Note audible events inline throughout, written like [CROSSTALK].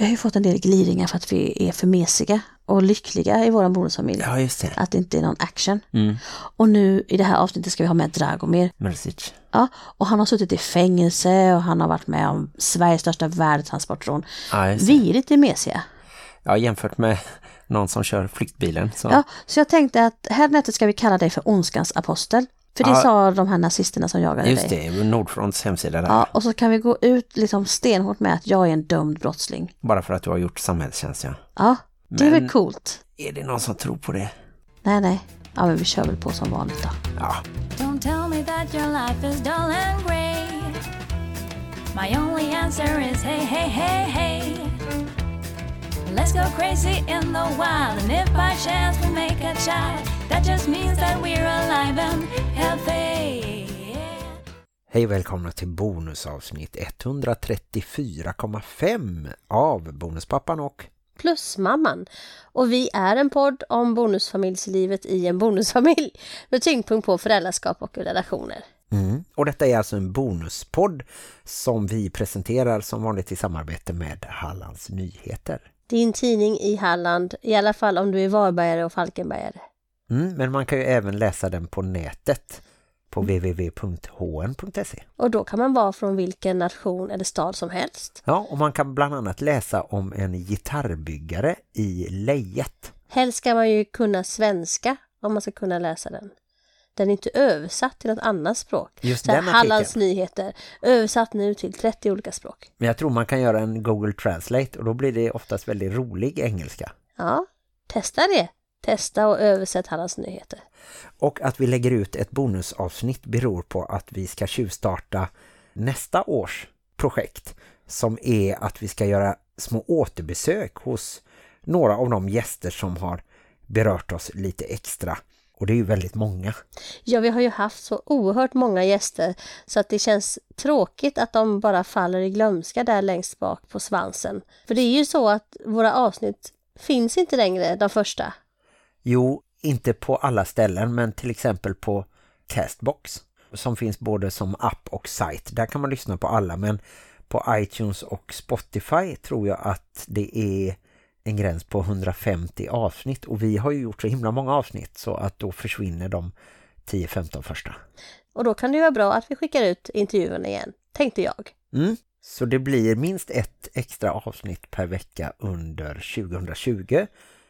Vi har ju fått en del gliringar för att vi är för mesiga och lyckliga i vår bonusfamilj. Ja, just det. Att det inte är någon action. Mm. Och nu i det här avsnittet ska vi ha med Dragomir. Mrsic. Ja, och han har suttit i fängelse och han har varit med om Sveriges största värdetransportrån. Ja. Vi är lite mesiga. Ja, jämfört med någon som kör flyktbilen. Så. Ja, så jag tänkte att här nätet ska vi kalla dig för ondskans apostel. För det Ja. sa de här nazisterna som jagade Just dig. det, Nordfronts hemsida där. Ja, och så kan vi gå ut liksom stenhårt med att jag är en dömd brottsling. Bara för att du har gjort samhällstjänst, ja. Ja, det är Men- väl coolt. Är det någon som tror på det? Nej, nej. Ja, men vi kör väl på som vanligt då. Ja, Don't tell me that your life is dull and grey. My only answer is hey, hey, hey, hey. Let's go crazy in the wild, and if by chance we make a child, that just means that we're alive and healthy. Hej och välkomna till bonusavsnitt 134,5 av Bonuspappan och Plusmamman. Och vi är en podd om bonusfamiljslivet i en bonusfamilj med tyngdpunkt på föräldraskap och relationer. Mm. Och detta är alltså en bonuspodd som vi presenterar som vanligt i samarbete med Hallands Nyheter. Din tidning i Halland, i alla fall om du är Varbergare och Falkenbergare. Mm, men man kan ju även läsa den på nätet på www.hn.se. Och då kan man vara från vilken nation eller stad som helst. Ja, och man kan bland annat läsa om en gitarrbyggare i Lejet. Helst ska man ju kunna svenska om man ska kunna läsa den. Den är inte översatt till något annat språk. Just Så den. Hallands nyheter, översatt nu till 30 olika språk. Men jag tror man kan göra en Google Translate och då blir det oftast väldigt rolig engelska. Ja, testa det. Testa och översätt Hallands nyheter. Och att vi lägger ut ett bonusavsnitt beror på att vi ska tjuvstarta nästa års projekt som är att vi ska göra små återbesök hos några av de gäster som har berört oss lite extra. Och det är ju väldigt många. Ja, vi har ju haft så oerhört många gäster så att det känns tråkigt att de bara faller i glömska där längst bak på svansen. För det är ju så att våra avsnitt finns inte längre, de första. Jo, inte på alla ställen men till exempel på Castbox som finns både som app och sajt. Där kan man lyssna på alla men på iTunes och Spotify tror jag att det är en gräns på 150 avsnitt och vi har ju gjort så himla många avsnitt så att då försvinner de 10-15 första. Och då kan det vara bra att vi skickar ut intervjuerna igen, tänkte jag. Mm. Så det blir minst ett extra avsnitt per vecka under 2020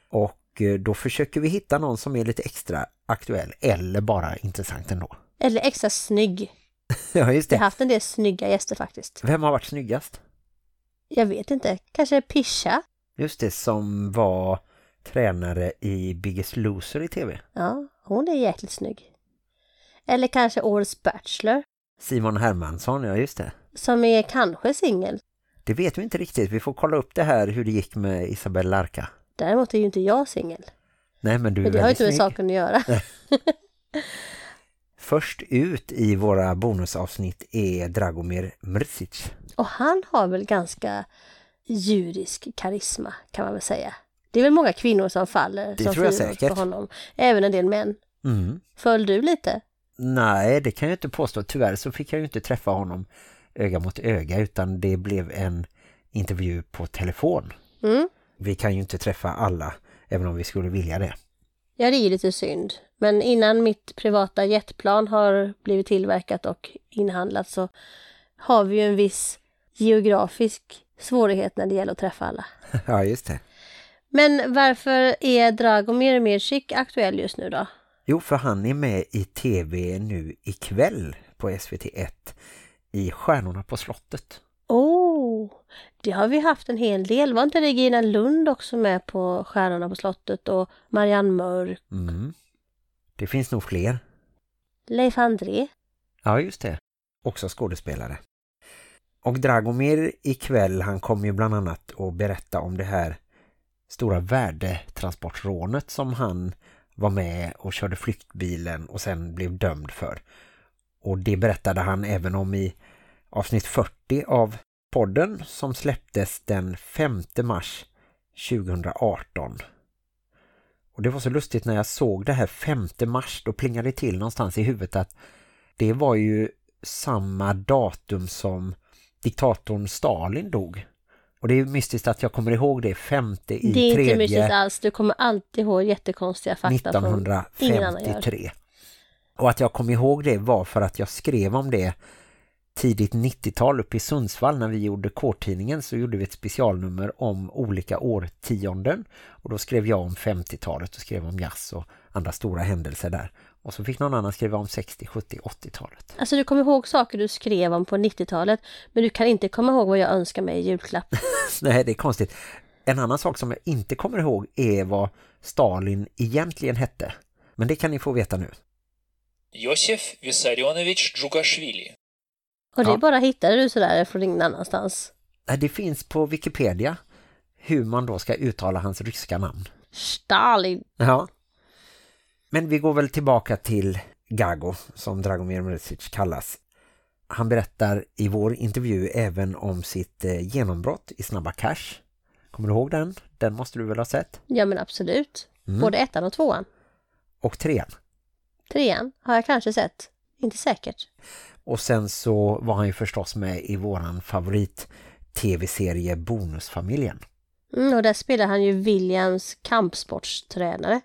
och eh, då försöker vi hitta någon som är lite extra aktuell eller bara intressant ändå. [LAUGHS] Eller extra snygg. Ja, just Vi har det. haft en del snygga gäster faktiskt. Vem har varit snyggast? Jag vet inte, kanske Pisha? Just det, som var tränare i Biggest Loser i tv. Ja, hon är jäkligt snygg. Eller kanske Årets Bachelor, Simon Hermansson, ja just det. som är kanske singel. Det vet vi inte riktigt. Vi får kolla upp det här hur det gick med Isabel Larka. Däremot är ju inte jag singel. Nej, men du är Men det har ju inte med saken att göra. [LAUGHS] Först ut i våra bonusavsnitt är Dragomir Mrsic. Och han har väl ganska djurisk karisma kan man väl säga. Det är väl många kvinnor som faller Det som tror jag säkert. på honom. Även en del män. Mm. Föll du lite? Nej, det kan jag inte påstå. Tyvärr så fick jag ju inte träffa honom öga mot öga utan det blev en intervju på telefon. Mm. Vi kan ju inte träffa alla även om vi skulle vilja det. Ja, det är lite synd. Men innan mitt privata jetplan har blivit tillverkat och inhandlat så har vi ju en viss geografisk svårighet när det gäller att träffa alla. [LAUGHS] ja, just det. Men varför är Dragomir Mircik aktuell just nu då? Jo, för han är med i tv nu ikväll på SVT1 i Stjärnorna på slottet. Det har vi haft en hel del. Var inte Regina Lund också med på Stjärnorna på slottet och Marianne Mörk, Mm. Det finns nog fler. Leif André? Ja, just det. Också skådespelare. Och Dragomir ikväll, han kommer ju bland annat att berätta om det här stora värdetransportrånet som han var med och körde flyktbilen och sen blev dömd för. Och det berättade han även om i avsnitt 40 av podden som släpptes den 5 mars 2018. Och det var så lustigt när jag såg det här 5 mars, då plingade det till någonstans i huvudet att det var ju samma datum som diktatorn Stalin dog. Och det är mystiskt att jag kommer ihåg det femte i Det är tredje inte mystiskt alls. Du kommer alltid ihåg jättekonstiga fakta från ingen annan gör. 1953. Och att jag kom ihåg det var för att jag skrev om det tidigt 90-tal uppe i Sundsvall när vi gjorde K-tidningen så gjorde vi ett specialnummer om olika årtionden och då skrev jag om 50-talet och skrev om jazz och andra stora händelser där. Och så fick någon annan skriva om 60, 70, 80-talet. Alltså du kommer ihåg saker du skrev om på 90-talet men du kan inte komma ihåg vad jag önskar mig i julklapp. [LAUGHS] Nej, det är konstigt. En annan sak som jag inte kommer ihåg är vad Stalin egentligen hette. Men det kan ni få veta nu. Josef Vissarionovich Djugashvili. Och det Ja. bara hittade du sådär från ingen annanstans. Det finns på Wikipedia hur man då ska uttala hans ryska namn. Stalin. Ja. Men vi går väl tillbaka till Gago som Dragomir Mrsic kallas. Han berättar i vår intervju även om sitt eh, genombrott i Snabba Cash. Kommer du ihåg den? Den måste du väl ha sett? Ja men absolut. Mm. Både ettan och tvåan. Och trean. Trean har jag kanske sett. Inte säkert. Och sen så var han ju förstås med i våran favorit tv-serie Bonusfamiljen. Mm, och där spelar han ju Williams kampsportstränare.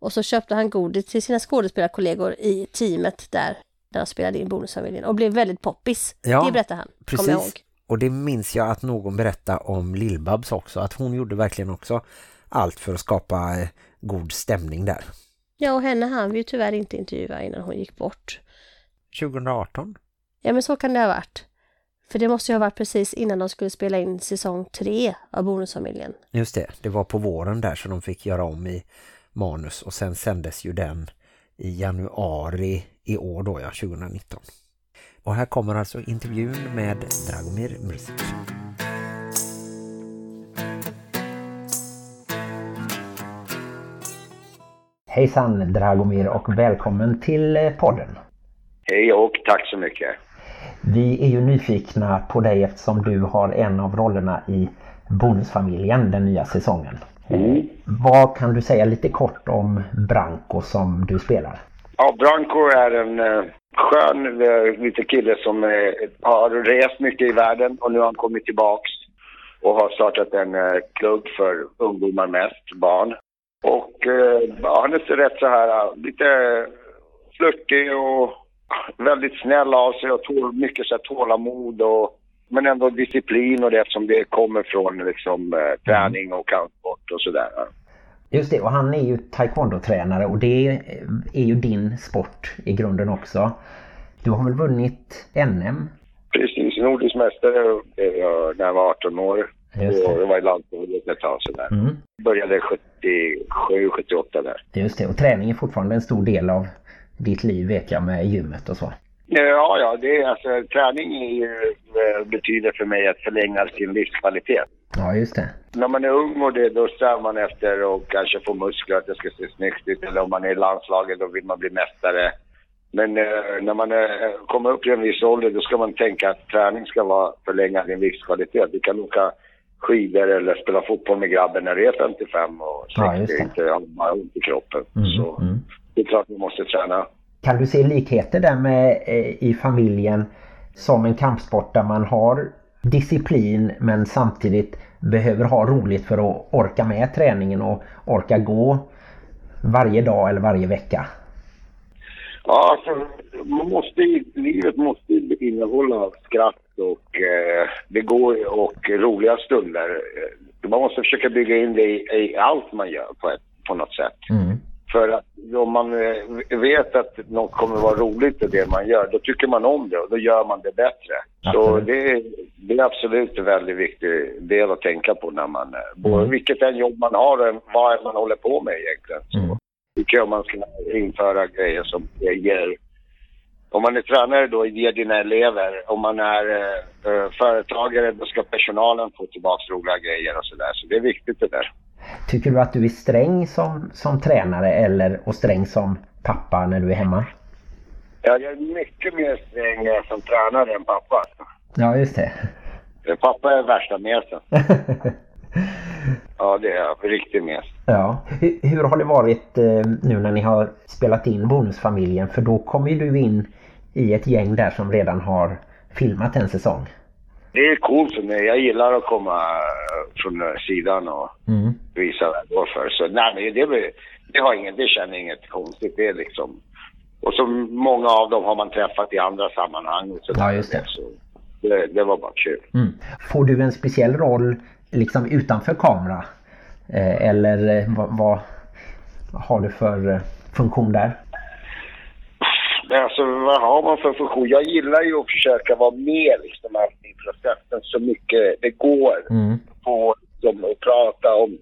Och så köpte han godis till sina skådespelarkollegor i teamet där, där de spelade in Bonusfamiljen. Och blev väldigt poppis. Ja, det berättar han. Jag ihåg. Precis. Och det minns jag att någon berättade om Lillbabs också. Att hon gjorde verkligen också allt för att skapa eh, god stämning där. Ja, och henne hann vi ju tyvärr inte intervjua innan hon gick bort. 2018. Ja, men så kan det ha varit. För det måste ju ha varit precis innan de skulle spela in säsong tre av Bonusfamiljen. Just det, det var på våren där så de fick göra om i manus och sen sändes ju den i januari i år då, ja, 2019. Och här kommer alltså intervjun med Dragomir Mrsic. Hejsan Dragomir och välkommen till podden. Hej och tack så mycket. Vi är ju nyfikna på dig eftersom du har en av rollerna i Bonusfamiljen, den nya säsongen. Eh, vad kan du säga lite kort om Branko som du spelar? Ja, Branko är en eh, skön eh, liten kille som eh, har rest mycket i världen och nu har han kommit tillbaks och har startat en eh, klubb för ungdomar mest, barn. Och eh, han är så rätt så här lite flörtig och väldigt snäll av sig och tål, mycket så här tålamod och men ändå disciplin och det som det kommer från liksom eh, träning och kampsport och sådär. Just det, och han är ju taekwondo-tränare och det är ju din sport i grunden också. Du har väl vunnit NM? Precis, nordisk mästare när jag var 18 år. Just det. Jag var i landslaget ett tag sådär. Mm. Började 77, 78 där. Just det, och träning är fortfarande en stor del av ditt liv vet jag med gymmet och så. Ja, ja, det är alltså träning är ju, eh, betyder för mig att förlänga sin livskvalitet. Ja, just det. När man är ung och det, då strävar man efter att kanske få muskler, att det ska se snyggt ut. Eller om man är i landslaget, då vill man bli mästare. Men eh, när man eh, kommer upp i en viss ålder, då ska man tänka att träning ska vara förlänga din livskvalitet. Du kan åka skidor eller spela fotboll med grabben när du är 55 och 60 Ja, inte har ont i kroppen. Mm, Så mm. det är klart man måste träna. Kan du se likheter där med eh, i familjen som en kampsport där man har disciplin men samtidigt behöver ha roligt för att orka med träningen och orka gå varje dag eller varje vecka? Ja, alltså, man måste, livet måste innehålla skratt och eh, det går och roliga stunder. Eh, Man måste försöka bygga in det i, i allt man gör på, ett, på något sätt. Mm. För att om man eh, vet att något kommer vara roligt i det man gör, då tycker man om det och då gör man det bättre. Så Absolut. det, är- det är absolut en väldigt viktig del att tänka på när man, eh, Mm. vilket än jobb man har och vad man håller på med egentligen. Så Mm. tycker jag man ska införa grejer som ger om man är tränare då ger dina elever. Om man är eh, eh, företagare då ska personalen få tillbaka roliga grejer och sådär. Så det är viktigt det där. Tycker du att du är sträng som, som tränare eller och sträng som pappa när du är hemma? Ja, jag är mycket mer sträng som tränare än pappa. Ja, just det. Pappa är värsta mesen. [LAUGHS] Ja, det är jag. Riktig mes. ja. Hur, hur har det varit eh, nu när ni har spelat in Bonusfamiljen? För då kommer ju du in i ett gäng där som redan har filmat en säsong. Det är coolt för mig. Jag gillar att komma från sidan och Mm. visa vad jag går för. Så nej, men det, blir- det, har inget, det känner inget konstigt. Det är liksom... Och så många av dem har man träffat i andra sammanhang. Och så Ja, just det. Så det, det var bara kul. Mm. Får du en speciell roll liksom utanför kamera? Eh, eller eh, vad, vad har du för eh, funktion där? Men alltså vad har man för funktion? Jag gillar ju att försöka vara med liksom alltid i processen så mycket det går. Mm. På liksom, att prata om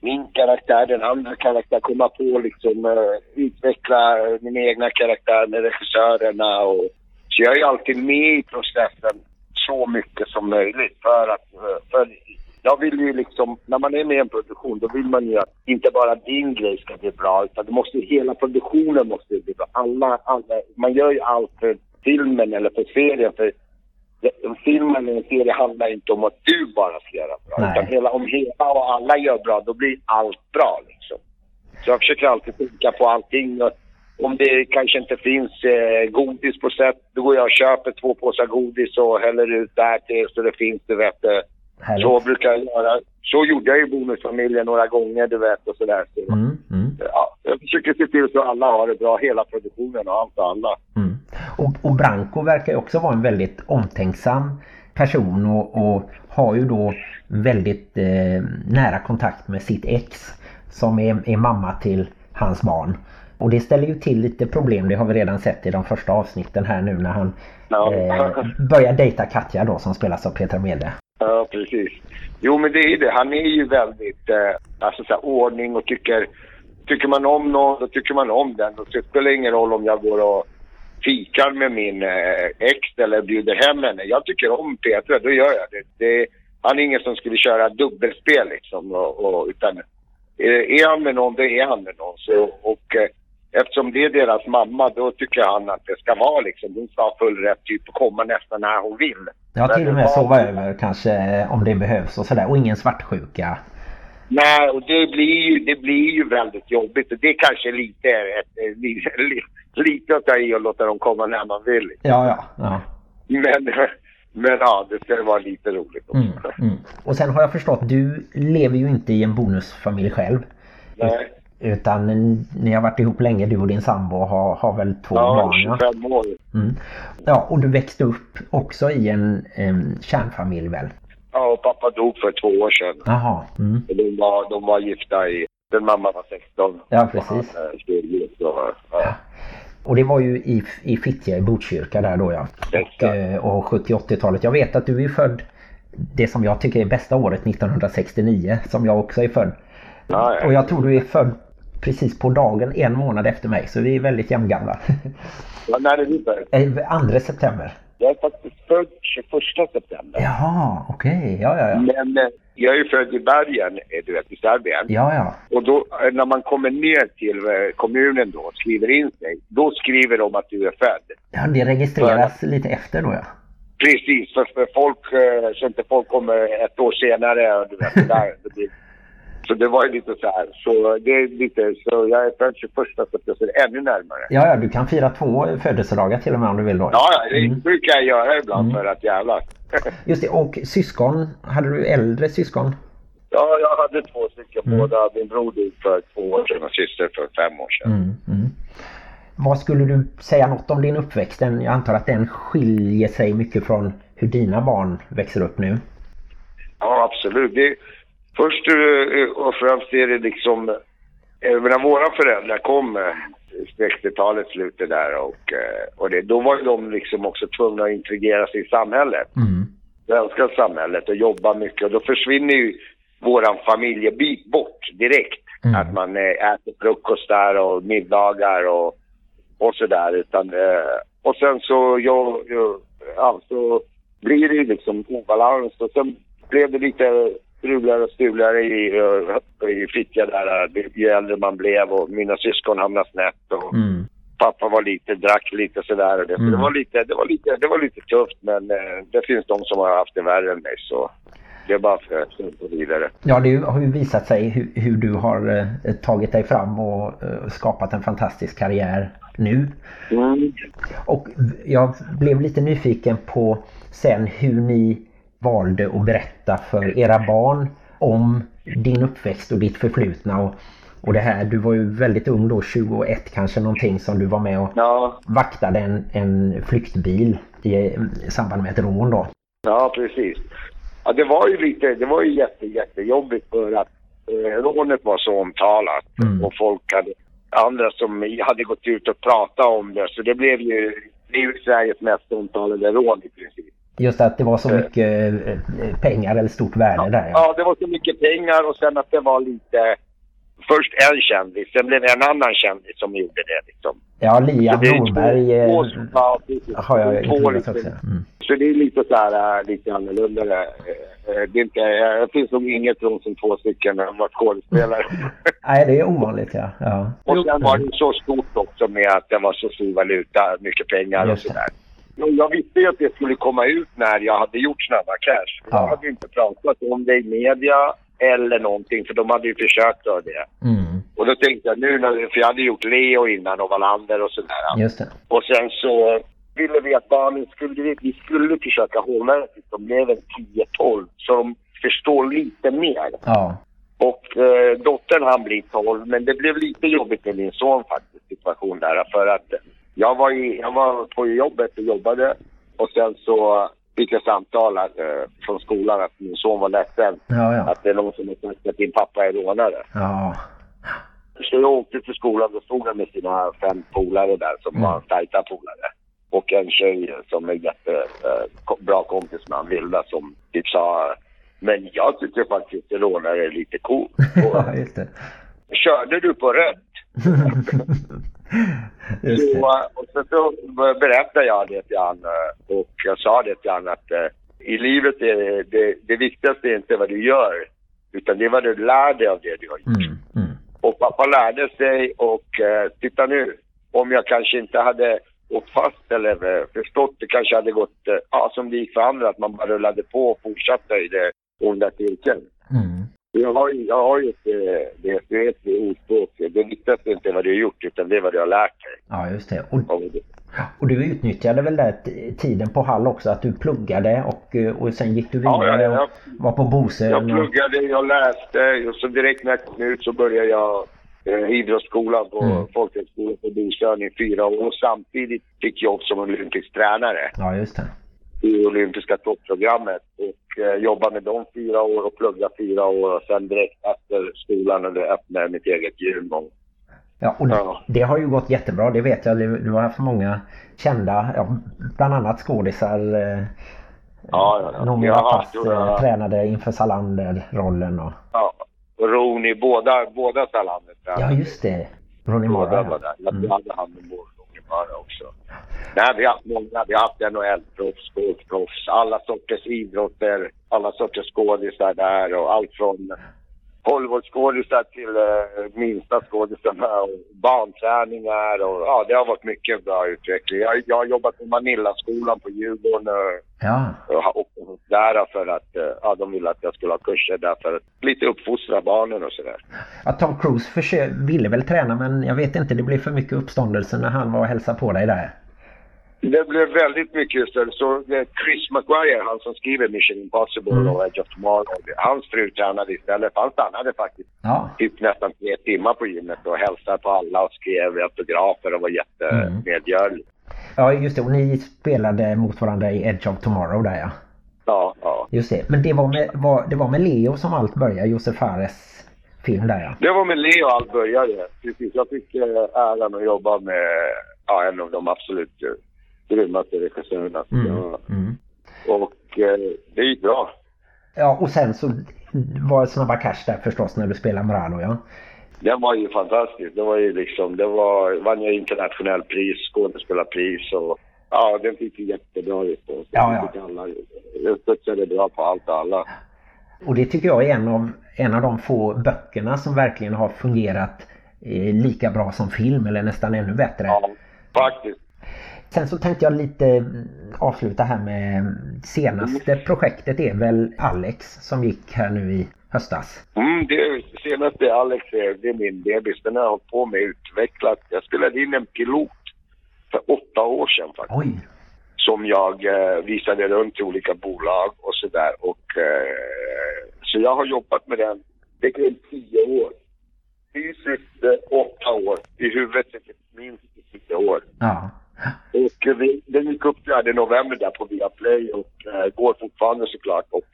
min karaktär, den andra karaktär, komma på liksom eh, utveckla min egna karaktär med regissörerna och så jag är ju alltid med i processen så mycket som möjligt för att eh, för jag vill ju liksom, när man är med i en produktion då vill man ju att inte bara din grej ska bli bra utan det måste hela produktionen måste bli bra. Alla, alla, man gör ju allt för filmen eller för serien för det- en film eller en serie handlar inte om att du bara ska göra bra Nej. utan hela, om hela och alla gör bra då blir allt bra liksom. Så jag försöker alltid tänka på allting. Och Om det kanske inte finns eh, godis på sätt, då går jag och köper två påsar godis och häller ut där till så det finns, du vet. Härligt. Så brukar jag göra. Så gjorde jag i Bonusfamiljen några gånger, du vet, och sådär. Så, Mm, mm, ja, jag försöker se till så alla har det bra, hela produktionen och allt och alla. mm. Och, och Branko verkar också vara en väldigt omtänksam person och, och har ju då väldigt eh, nära kontakt med sitt ex som är, är mamma till hans barn. Och det ställer ju till lite problem, det har vi redan sett i de första avsnitten här nu när han Ja. eh, börjar dejta Katja då som spelas av Petra Mede. Ja, precis. Jo, men det är ju det. Han är ju väldigt, eh, alltså så här, ordning och tycker, tycker man om någon, då tycker man om den. Och det spelar ingen roll om jag går och fikar med min eh, ex eller bjuder hem henne. Jag tycker om Petra, då gör jag det. det han är ingen som skulle köra dubbelspel liksom. Och, och, utan eh, är han med någon, då är han med någon. Så, och eh, eftersom det är deras mamma, då tycker han att det ska vara liksom, hon ska ha full rätt typ att komma nästan när hon vill. Ja till och med sova över kanske eh, om det behövs och sådär och ingen svartsjuka. Nej, och det blir ju, det blir ju väldigt jobbigt. Och det kanske är lite, ett, eh, lite, lite att ta i och låta dem komma när man vill. Ja ja. ja. Men, [LAUGHS] men ja, det ska vara lite roligt också. Mm, mm. Och sen har jag förstått, du lever ju inte i en bonusfamilj själv. Nej. Utan ni har varit ihop länge, du och din sambo har, har väl två Ja, barn. Ja. 25 år. Mm. ja, och du växte upp också i en, en kärnfamilj väl? Ja, och pappa dog för två år sedan. Jaha. Mm. Och De var, de var gifta i... Den mamma var 16. Ja, precis. Och han, eh, så, ja. Och det var ju i, i Fittja i Botkyrka där då ja. Och, Exakt. eh, och 70-80-talet. Jag vet att du är född det som jag tycker är bästa året 1969 som jag också är född. Ja, ja. Och jag tror du är född precis på dagen en månad efter mig så vi är väldigt jämngamla. [LAUGHS] Ja, när är du född? Eh, 2 september. Jag är faktiskt född 21 september. Jaha, okej. Ja, ja, ja. Men eh, jag är ju född i bergen, eh, du vet, i Serbien. Ja, ja. Och då, eh, när man kommer ner till eh, kommunen då och skriver in sig, då skriver de att du är född. ja det registreras lite efter då ja. Precis, för, för folk, eh, så inte folk kommer ett år senare och du vet, där. Så det var ju lite så här. Så det är lite, så jag är född 21 september, så det är ännu närmare. Ja, ja, du kan fira två födelsedagar till och med om du vill då. Ja, det Mm. brukar jag göra ibland för att jävlar. [LAUGHS] Just det, och syskon, hade du äldre syskon? ja, jag hade två stycken, Mm. båda. Min bror dog för två år sedan och syster för fem år sedan. Mm, mm. Vad skulle du säga något om din uppväxt? Den- Jag antar att den skiljer sig mycket från hur dina barn växer upp nu. Ja, absolut. Det, först eh, och främst är det liksom... eh, När våra föräldrar kom, eh, 60-talet slutet där och, eh, och det, då var ju de liksom också tvungna att integrera sig i samhället. Mm. Svenska samhället och jobba mycket och då försvinner ju våran familjebit bort direkt. Mm. Att man eh, äter frukost där och middagar och, och sådär. Utan, eh, och sen så, jag, jag, ja, så blir det ju liksom obalans och sen blev det lite struligare och struligare i, eh, i Fittja där eh, ju äldre man blev och mina syskon hamnade snett och Mm. pappa var lite, drack lite sådär och det, så Mm. det var lite, det var lite, det var lite tufft men eh, det finns de som har haft det värre än mig så det är bara för att gå vidare. Ja, det har ju visat sig hur, hur du har eh, tagit dig fram och eh, skapat en fantastisk karriär nu. Mm. Och jag blev lite nyfiken på sen hur ni valde att berätta för era barn om din uppväxt och ditt förflutna och, och det här, du var ju väldigt ung då, 21 kanske någonting som du var med och Ja, vaktade en, en flyktbil i, i samband med ett rån då. ja precis. Ja, det var ju lite, det var ju jätte, jättejobbigt för att eh, rånet var så omtalat Mm. och folk hade, andra som hade gått ut och pratat om det så det blev ju, det är ju Sveriges mest omtalade rån i princip. Just att det var så mycket eh, pengar eller stort värde där. Ja. Ja, det var så mycket pengar och sen att det var lite... Först en kändis, sen blev det en annan kändis som gjorde det liksom. Ja, Liam Så det Norberg två- eh, två ja, precis. har jag intervjuat också. Mm. Så det är lite så här, lite annorlunda. det. Eh, Det, är inte, eh, det finns nog inget rån som två stycken när de var skådespelare. [LAUGHS] Nej, det är ovanligt ja. ja. och sen var det så stort också med att det var så stor valuta, mycket pengar och Just det. sådär. Jag visste ju att det skulle komma ut när jag hade gjort Snabba Cash. Ja. Jag hade ju inte pratat om det i media eller någonting för de hade ju försökt göra det. Mm. Och då tänkte jag nu, när, för jag hade gjort Leo innan och Wallander och sådär. Just det. Och sen så ville vi att barnen skulle, vi skulle försöka hålla det tills de blev en 10-12 så de förstår lite mer. Ja. Och eh, dottern han blir 12 men det blev lite jobbigt med min son faktiskt situation där för att jag var, i, jag var på jobbet och jobbade och sen så fick jag samtal att, eh, från skolan att min son var ledsen. Ja, ja. Att det är någon som har sagt att din pappa är rånare. Ja. Så jag åkte till skolan och stod där med sina fem polare där som Mm. var tajta polare. Och en tjej som är jättebra kompis med han Vilda som typ sa Men jag tycker faktiskt att rånare är lite cool. [LAUGHS] Ja, just det. Körde du på rött? [LAUGHS] Just det. Så, och så, så berättade jag det till han eh, och jag sa det till han att eh, i livet är det, det, det viktigaste är inte vad du gör utan det är vad du lär dig av det du har gjort. Mm. Mm. Och pappa lärde sig och eh, titta nu, om jag kanske inte hade åkt fast eller eh, förstått det kanske hade gått ja, som det gick för andra, att man bara rullade på och fortsatte i det onda cirkeln. Mm. Jag har jag har ju ett, det, det är ett ordspråk, det viktigaste är inte vad du har gjort utan det är vad du har lärt dig. Ja, just det. Och, och du utnyttjade väl där tiden på Hall också, att du pluggade och, eh, och sen gick du vidare ja, ja. och var på Bosön. Jag pluggade, jag läste och så direkt när jag kom ut så började jag eh, idrottsskolan på Mm. folkhögskolan på Bosön i fyra år och samtidigt fick jobb som olympisk tränare. Ja, just det. I olympiska toppprogrammet och eh, jobbade med dem fyra år och pluggade fyra år och sen direkt efter skolan det öppnade mitt eget gym. Och, Ja, och Ja. det har ju gått jättebra, det vet jag. Du har haft många kända, ja, bland annat skådisar. Eh, ja, ja. Noomi Rapace eh, ja, tränade inför Salander-rollen och... ja, och Rooney, båda, båda Salander. Ja, just det. Båda Mara. var där. Jag Mm. hade hand om Rooney också. Nej, vi har haft många. Vi har haft NHL-proffs, golfproffs, alla sorters idrotter, alla sorters skådisar där och allt från Hollywoodskådisar till eh, minsta skådisarna och barnträningar och ja, det har varit mycket bra utveckling. Jag, jag har jobbat på Manillaskolan på Djurgården och, Ja, och gått där för att eh, ja, de ville att jag skulle ha kurser där för att lite uppfostra barnen och sådär. ja Tom Cruise ville väl träna men jag vet inte, det blev för mycket uppståndelse när han var och hälsade på dig där. Det blev väldigt mycket istället. Så Chris McGuire, han som skriver Mission Impossible Mm. och Edge of Tomorrow, hans fru tränade istället. Han stannade faktiskt Ja, typ nästan tre timmar på gymmet och hälsade på alla och skrev autografer och var jättemedgörlig. ja just det. Och ni spelade mot varandra i Edge of Tomorrow där ja. Ja, ja. Just det. Men det var med, var, det var med Leo som allt började, Josef Fares film där ja. Det var med Leo allt började. Precis. Jag fick eh, äran att jobba med ja, en av de absolut eh, grymmaste regissörerna. Mm. Mm. Och eh, det gick bra. Ja, och sen så var det Snabba Cash där förstås när du spelade Moralo ja. Den var ju fantastisk. Det var ju liksom, det var, vann jag internationell pris, skådespelarpris och ja, den fick ju jättebra respons. Ja, Den ja. alla, jag studsade bra på allt och alla. Och det tycker jag är en av, en av de få böckerna som verkligen har fungerat eh, lika bra som film eller nästan ännu bättre. Ja, faktiskt. Sen så tänkte jag lite avsluta här med senaste projektet är väl Alex som gick här nu i höstas. Mm, det senaste Alex är, det är min bebis. Den har jag hållit på med utvecklat. Jag spelade in en pilot för åtta år sedan faktiskt. Oj! som jag eh, visade runt till olika bolag och sådär. Eh, så jag har jobbat med den, det blev tio år. Fysiskt eh, åtta år, i huvudet minst tio år. Ja. Och vi, den gick upp 4 november där på Viaplay och eh, går fortfarande såklart. Och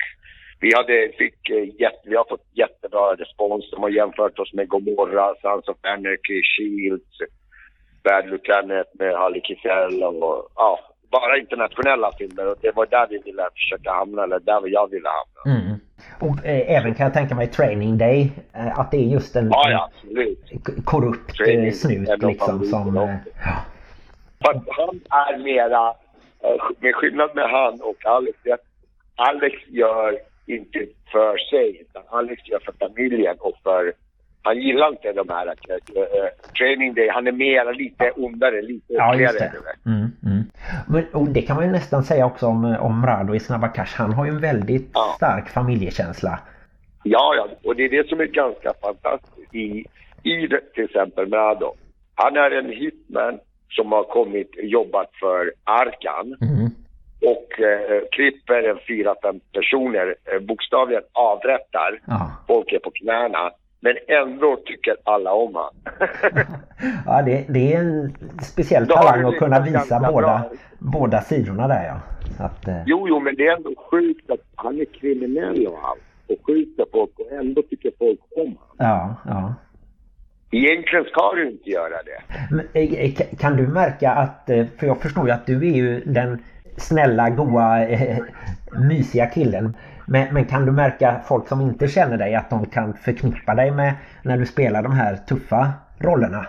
vi, hade, fick, eh, jätte, vi har fått jättebra respons. De har jämfört oss med Gomorra, Sons of Anarchy, Shields, Bad Lieutenant med Harley Kissel och ja, bara internationella filmer. Och det var där vi ville försöka hamna, eller där jag ville hamna. Mm. Och eh, även kan jag tänka mig Training Day, eh, att det är just en, Ja, ja, en korrupt eh, snut liksom som... Eh, ja. Fast han är mera, eh, med skillnad med han och Alex, det Alex gör inte för sig, utan Alex gör för familjen och för, han gillar inte de här uh, training day, han är mera lite ondare, lite Ja, just det. Mm, mm. Men, och det kan man ju nästan säga också om, om Rado i Snabba Cash. Han har ju en väldigt Ja. stark familjekänsla. Ja, ja, och det är det som är ganska fantastiskt i, i det- till exempel Mrado. Han är en hitman som har kommit jobbat för Arkan. Mm. och eh, klipper en fyra, fem personer, eh, bokstavligen avrättar. Ja. Folk är på knäna. Men ändå tycker alla om han. [LAUGHS] Ja, det, det är en speciell talang att kunna visa båda, bra. båda sidorna där ja. Att, eh, jo, jo, men det är ändå sjukt att han är kriminell och allt. Och skjuter folk och ändå tycker folk om honom. ja, ja. Egentligen ska du inte göra det. Men, eh, eh, ka- kan du märka att, eh, för jag förstår ju att du är ju den snälla, goa, mysiga killen. Men, men kan du märka folk som inte känner dig att de kan förknippa dig med när du spelar de här tuffa rollerna?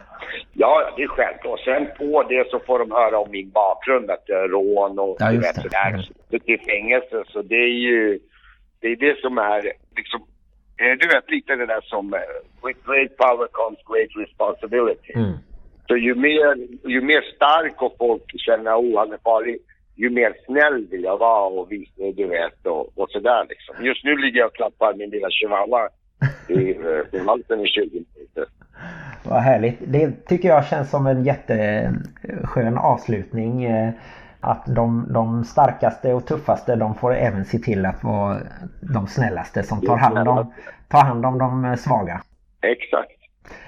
Ja, det är självklart. Sen på det så får de höra om min bakgrund, att jag är rån och Ja, just det. sådär. Mm. Så till fängelse. Så det är ju det, är det som är liksom, du vet lite det där som eh, with great power comes great responsibility. Mm. Så ju mer, ju mer stark och folk känner att oh, han är farlig, ju mer snäll vill jag vara och visa, du vet, och, och sådär liksom. Just nu ligger jag och klappar min lilla chihuahua i, eh, i halsen i 20 minuter. Vad härligt. Det tycker jag känns som en jätteskön avslutning. Att de, de starkaste och tuffaste de får även se till att vara de snällaste som tar hand om, tar hand om de svaga. Exakt.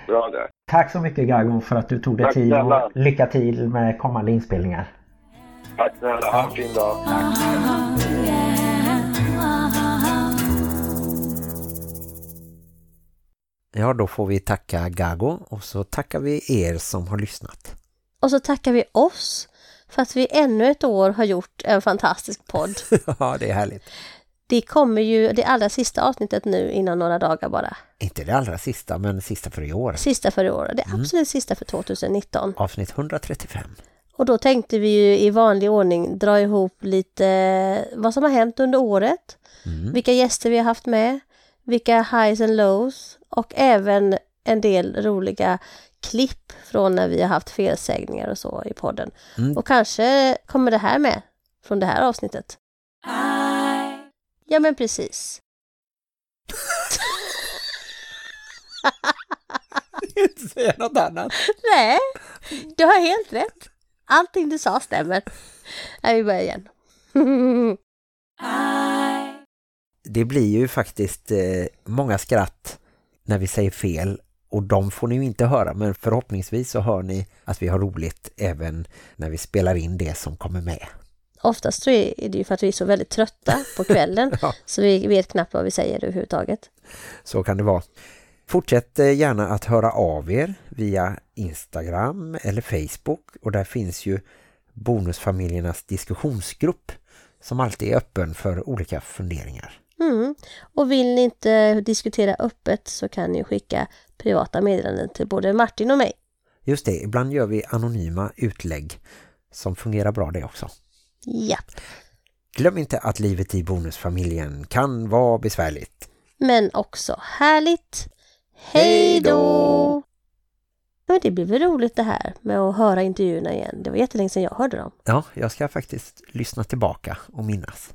Bra där. Tack så mycket Gago för att du tog dig Tack tid och lycka till med kommande inspelningar. Tack snälla. Ha en fin dag. Ja, då får vi tacka Gago och så tackar vi er som har lyssnat. Och så tackar vi oss för att vi ännu ett år har gjort en fantastisk podd. [LAUGHS] ja, det är härligt. Det kommer ju det allra sista avsnittet nu innan några dagar bara. Inte det allra sista, men sista för i år. Sista för i år. Det absolut sista för 2019. Avsnitt 135. Och då tänkte vi ju i vanlig ordning dra ihop lite vad som har hänt under året. Vilka gäster vi har haft med. Vilka highs and lows. Och även en del roliga klipp från när vi har haft felsägningar och så i podden. Mm. Och kanske kommer det här med från det här avsnittet. Ja men precis. [LAUGHS] Säga något annat. Nej, du har helt rätt. Allting du sa stämmer. Nej, vi börjar igen. Det blir ju faktiskt eh, många skratt när vi säger fel och de får ni ju inte höra men förhoppningsvis så hör ni att vi har roligt även när vi spelar in det som kommer med. Oftast jag är det ju för att vi är så väldigt trötta på kvällen [LAUGHS] Ja. så vi vet knappt vad vi säger överhuvudtaget. Så kan det vara. Fortsätt eh, gärna att höra av er via Instagram eller Facebook och där finns ju Bonusfamiljernas diskussionsgrupp som alltid är öppen för olika funderingar. Mm. Och vill ni inte diskutera öppet så kan ni skicka privata meddelanden till både Martin och mig. Just det, ibland gör vi anonyma utlägg som fungerar bra det också. Ja, Glöm inte att livet i bonusfamiljen kan vara besvärligt. men också härligt. Hej då! Men det väl roligt det här med att höra intervjuerna igen. Det var jättelänge sedan jag hörde dem. Ja, jag ska faktiskt lyssna tillbaka och minnas.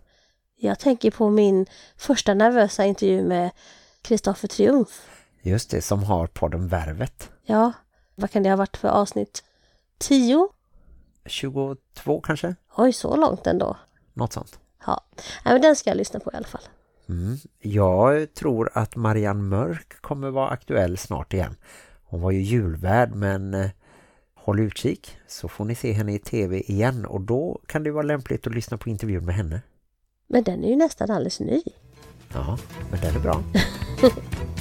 Jag tänker på min första nervösa intervju med Kristoffer Triumf. Just det, som har podden Värvet. Ja, vad kan det ha varit för avsnitt? Tio? 22 kanske? Oj, så långt ändå. Något sånt. Ja, men den ska jag lyssna på i alla fall. Mm. Jag tror att Marianne Mörk kommer vara aktuell snart igen. Hon var ju julvärd men eh, håll utkik så får ni se henne i tv igen och då kan det vara lämpligt att lyssna på intervjun med henne. Men den är ju nästan alldeles ny. Ja, men den är bra. [LAUGHS]